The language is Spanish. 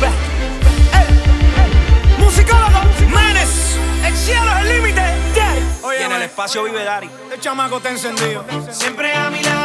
back. Ey, Musicólogo, manes, el cielo es el límite. Oye, y en el espacio vive Dari. Este chamaco está encendido. Siempre a mi lado